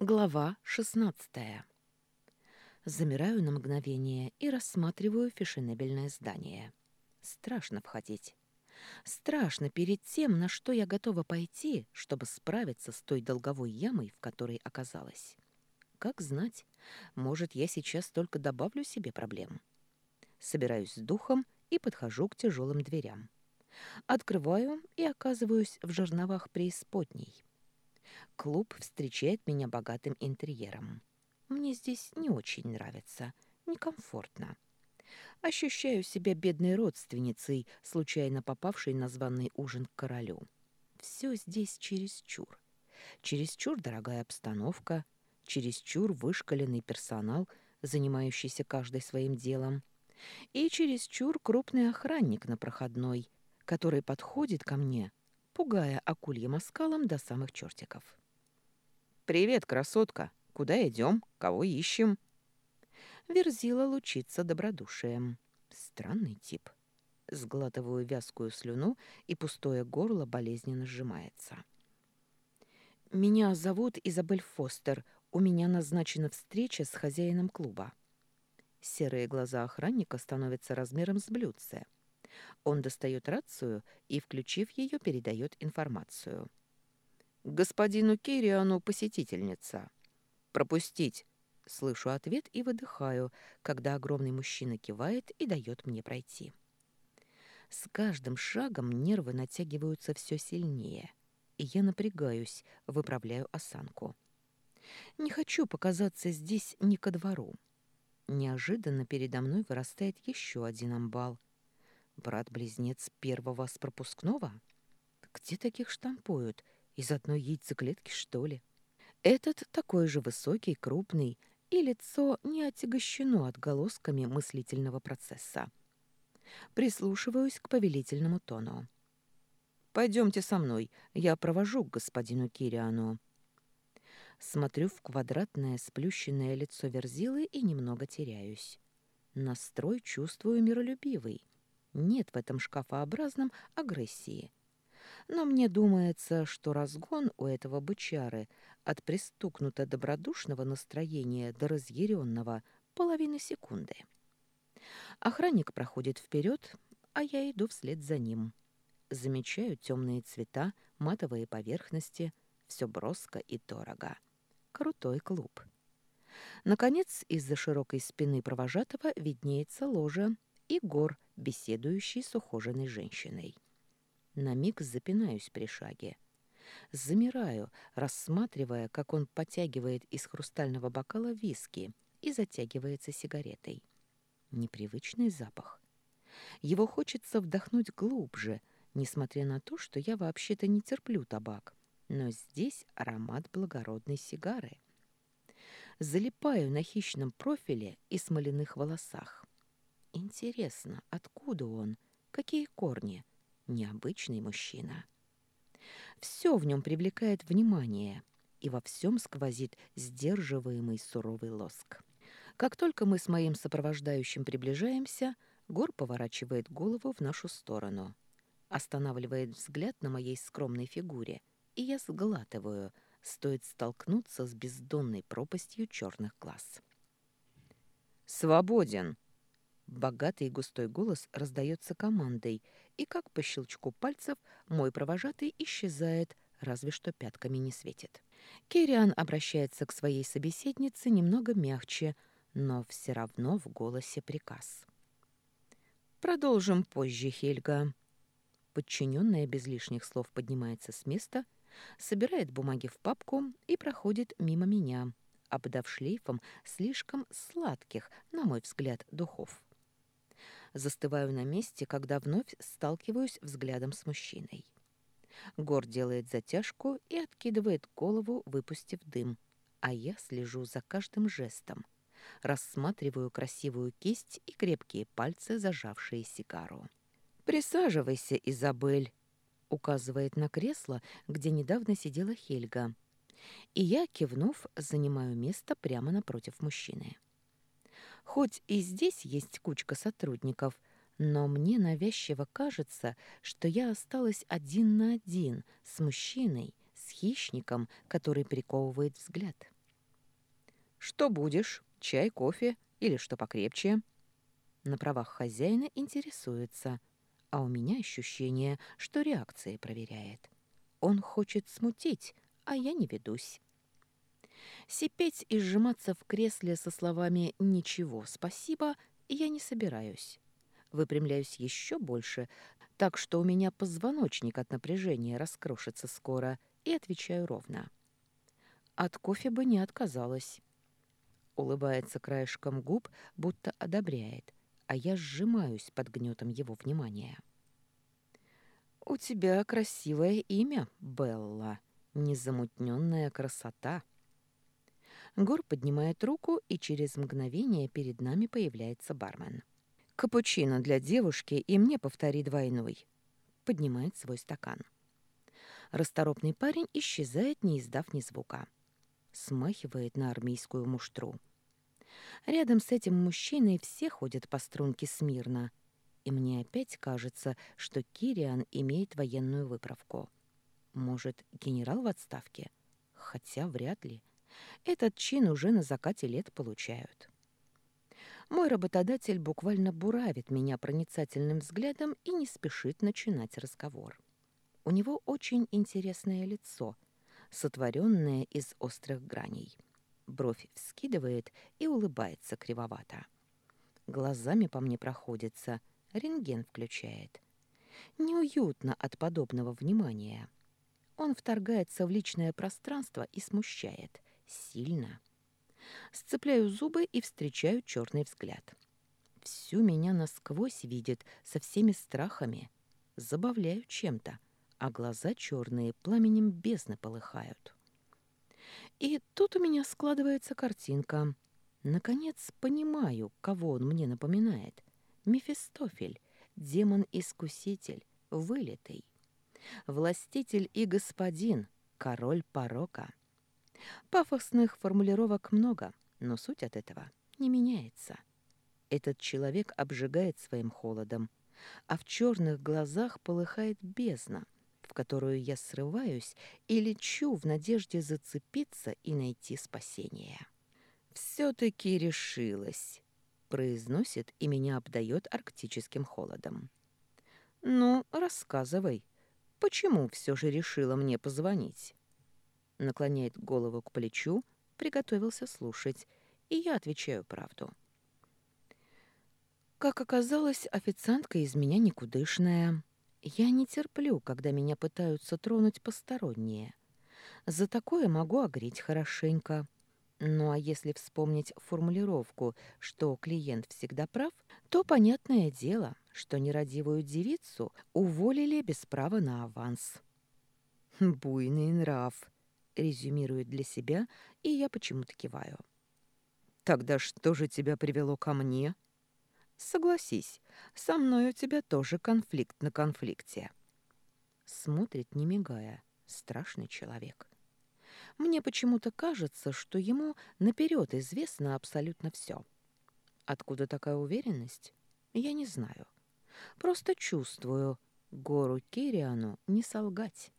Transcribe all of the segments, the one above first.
Глава 16. Замираю на мгновение и рассматриваю фешенебельное здание. Страшно входить. Страшно перед тем, на что я готова пойти, чтобы справиться с той долговой ямой, в которой оказалась. Как знать, может, я сейчас только добавлю себе проблем. Собираюсь с духом и подхожу к тяжелым дверям. Открываю и оказываюсь в жерновах преисподней. Клуб встречает меня богатым интерьером. Мне здесь не очень нравится, некомфортно. Ощущаю себя бедной родственницей, случайно попавшей на званый ужин к королю. Все здесь чересчур. Чересчур дорогая обстановка, чересчур вышкаленный персонал, занимающийся каждой своим делом, и чересчур крупный охранник на проходной, который подходит ко мне, пугая акульем оскалом до самых чертиков. «Привет, красотка! Куда идем? Кого ищем?» Верзила лучится добродушием. Странный тип. Сглатываю вязкую слюну, и пустое горло болезненно сжимается. «Меня зовут Изабель Фостер. У меня назначена встреча с хозяином клуба». Серые глаза охранника становятся размером с блюдце. Он достает рацию и, включив ее, передает информацию господину Кириану посетительница. Пропустить. Слышу ответ и выдыхаю, когда огромный мужчина кивает и дает мне пройти. С каждым шагом нервы натягиваются все сильнее, и я напрягаюсь, выправляю осанку. Не хочу показаться здесь не ко двору. Неожиданно передо мной вырастает еще один амбал. Брат-близнец первого с пропускного? Где таких штампуют? Из одной яйцеклетки, что ли? Этот такой же высокий, крупный, и лицо не отягощено отголосками мыслительного процесса. Прислушиваюсь к повелительному тону. «Пойдемте со мной, я провожу к господину Кириану». Смотрю в квадратное сплющенное лицо Верзилы и немного теряюсь. Настрой чувствую миролюбивый. Нет в этом шкафообразном агрессии но мне думается, что разгон у этого бычары от пристукнуто добродушного настроения до разъяренного половины секунды. Охранник проходит вперед, а я иду вслед за ним. Замечаю темные цвета, матовые поверхности, все броско и дорого. Крутой клуб. Наконец, из-за широкой спины провожатого виднеется ложа и гор, беседующий с ухоженной женщиной. На миг запинаюсь при шаге. Замираю, рассматривая, как он потягивает из хрустального бокала виски и затягивается сигаретой. Непривычный запах. Его хочется вдохнуть глубже, несмотря на то, что я вообще-то не терплю табак. Но здесь аромат благородной сигары. Залипаю на хищном профиле и смоляных волосах. Интересно, откуда он? Какие корни? Необычный мужчина. Все в нем привлекает внимание, и во всем сквозит сдерживаемый суровый лоск. Как только мы с моим сопровождающим приближаемся, Гор поворачивает голову в нашу сторону, останавливает взгляд на моей скромной фигуре, и я сглатываю, стоит столкнуться с бездонной пропастью черных глаз. «Свободен!» Богатый и густой голос раздается командой, и как по щелчку пальцев мой провожатый исчезает, разве что пятками не светит. Керриан обращается к своей собеседнице немного мягче, но все равно в голосе приказ. «Продолжим позже, Хельга». Подчиненная без лишних слов поднимается с места, собирает бумаги в папку и проходит мимо меня, обдав шлейфом слишком сладких, на мой взгляд, духов. Застываю на месте, когда вновь сталкиваюсь взглядом с мужчиной. Гор делает затяжку и откидывает голову, выпустив дым, а я слежу за каждым жестом, рассматриваю красивую кисть и крепкие пальцы, зажавшие сигару. «Присаживайся, Изабель», — указывает на кресло, где недавно сидела Хельга. И я, кивнув, занимаю место прямо напротив мужчины. Хоть и здесь есть кучка сотрудников, но мне навязчиво кажется, что я осталась один на один с мужчиной, с хищником, который приковывает взгляд. Что будешь? Чай, кофе или что покрепче?» На правах хозяина интересуется, а у меня ощущение, что реакции проверяет. Он хочет смутить, а я не ведусь. Сипеть и сжиматься в кресле со словами «ничего, спасибо» я не собираюсь. Выпрямляюсь еще больше, так что у меня позвоночник от напряжения раскрошится скоро, и отвечаю ровно. От кофе бы не отказалась. Улыбается краешком губ, будто одобряет, а я сжимаюсь под гнетом его внимания. «У тебя красивое имя, Белла, незамутненная красота». Гор поднимает руку, и через мгновение перед нами появляется бармен. «Капучино для девушки и мне повтори двойной». Поднимает свой стакан. Расторопный парень исчезает, не издав ни звука. Смахивает на армейскую муштру. Рядом с этим мужчиной все ходят по струнке смирно. И мне опять кажется, что Кириан имеет военную выправку. Может, генерал в отставке? Хотя вряд ли. Этот чин уже на закате лет получают. Мой работодатель буквально буравит меня проницательным взглядом и не спешит начинать разговор. У него очень интересное лицо, сотворенное из острых граней. Бровь вскидывает и улыбается кривовато. Глазами по мне проходится, рентген включает. Неуютно от подобного внимания. Он вторгается в личное пространство и смущает. Сильно. Сцепляю зубы и встречаю черный взгляд. Всю меня насквозь видит со всеми страхами. Забавляю чем-то а глаза черные пламенем бездны полыхают. И тут у меня складывается картинка. Наконец понимаю, кого он мне напоминает. Мефистофель, демон-искуситель, вылитый. Властитель и господин, король порока. Пафосных формулировок много, но суть от этого не меняется. Этот человек обжигает своим холодом, а в черных глазах полыхает бездна, в которую я срываюсь и лечу в надежде зацепиться и найти спасение. «Все-таки решилась», — произносит и меня обдает арктическим холодом. «Ну, рассказывай, почему все же решила мне позвонить?» Наклоняет голову к плечу, приготовился слушать, и я отвечаю правду. Как оказалось, официантка из меня никудышная. Я не терплю, когда меня пытаются тронуть посторонние. За такое могу огреть хорошенько. Ну а если вспомнить формулировку, что клиент всегда прав, то понятное дело, что нерадивую девицу уволили без права на аванс. «Буйный нрав», — резюмирует для себя, и я почему-то киваю. «Тогда что же тебя привело ко мне?» Согласись, со мной у тебя тоже конфликт на конфликте. Смотрит, не мигая, страшный человек. Мне почему-то кажется, что ему наперед известно абсолютно все. Откуда такая уверенность? Я не знаю. Просто чувствую, гору Кириану не солгать.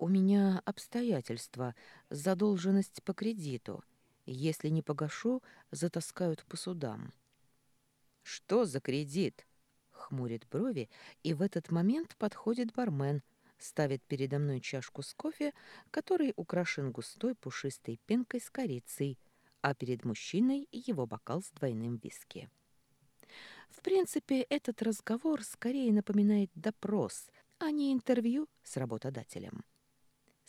У меня обстоятельства, задолженность по кредиту. Если не погашу, затаскают по судам. «Что за кредит?» — хмурит брови, и в этот момент подходит бармен, ставит передо мной чашку с кофе, который украшен густой пушистой пенкой с корицей, а перед мужчиной его бокал с двойным виски. В принципе, этот разговор скорее напоминает допрос, а не интервью с работодателем.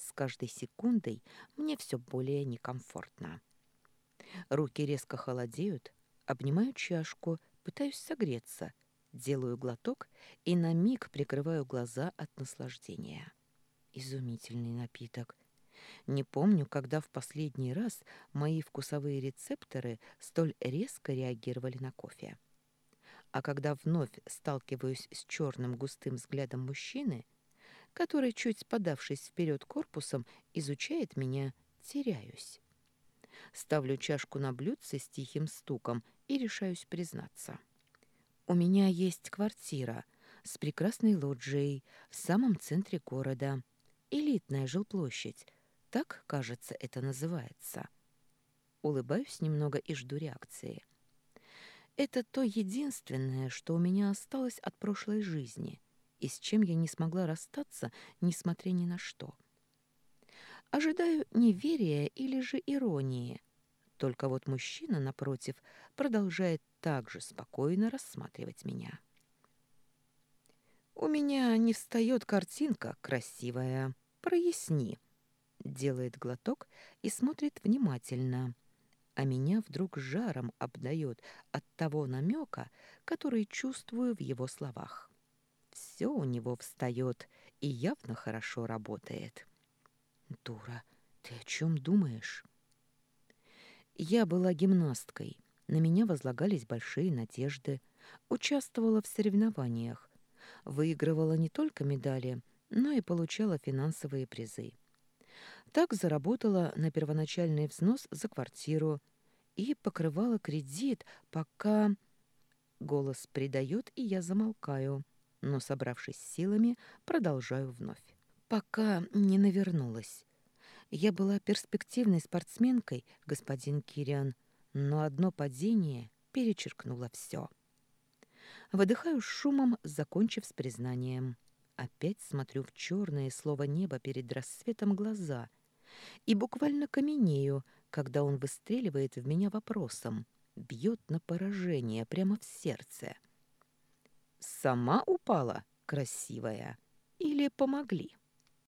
С каждой секундой мне все более некомфортно. Руки резко холодеют, обнимаю чашку, Пытаюсь согреться, делаю глоток и на миг прикрываю глаза от наслаждения. Изумительный напиток. Не помню, когда в последний раз мои вкусовые рецепторы столь резко реагировали на кофе. А когда вновь сталкиваюсь с черным густым взглядом мужчины, который, чуть подавшись вперед корпусом, изучает меня, теряюсь. Ставлю чашку на блюдце с тихим стуком и решаюсь признаться. У меня есть квартира с прекрасной лоджией в самом центре города. Элитная жилплощадь. Так, кажется, это называется. Улыбаюсь немного и жду реакции. Это то единственное, что у меня осталось от прошлой жизни, и с чем я не смогла расстаться, несмотря ни на что. Ожидаю неверия или же иронии. Только вот мужчина, напротив, продолжает также спокойно рассматривать меня. «У меня не встает картинка красивая. Проясни». Делает глоток и смотрит внимательно а меня вдруг жаром обдает от того намека, который чувствую в его словах. Все у него встает и явно хорошо работает. «Дура, ты о чем думаешь?» Я была гимнасткой, на меня возлагались большие надежды, участвовала в соревнованиях, выигрывала не только медали, но и получала финансовые призы. Так заработала на первоначальный взнос за квартиру и покрывала кредит, пока... Голос придает, и я замолкаю, но, собравшись силами, продолжаю вновь. Пока не навернулась. Я была перспективной спортсменкой, господин Кириан, но одно падение перечеркнуло все. Выдыхаю шумом, закончив с признанием. Опять смотрю в черное слово неба перед рассветом глаза и буквально каменею, когда он выстреливает в меня вопросом, бьет на поражение прямо в сердце. «Сама упала, красивая? Или помогли?»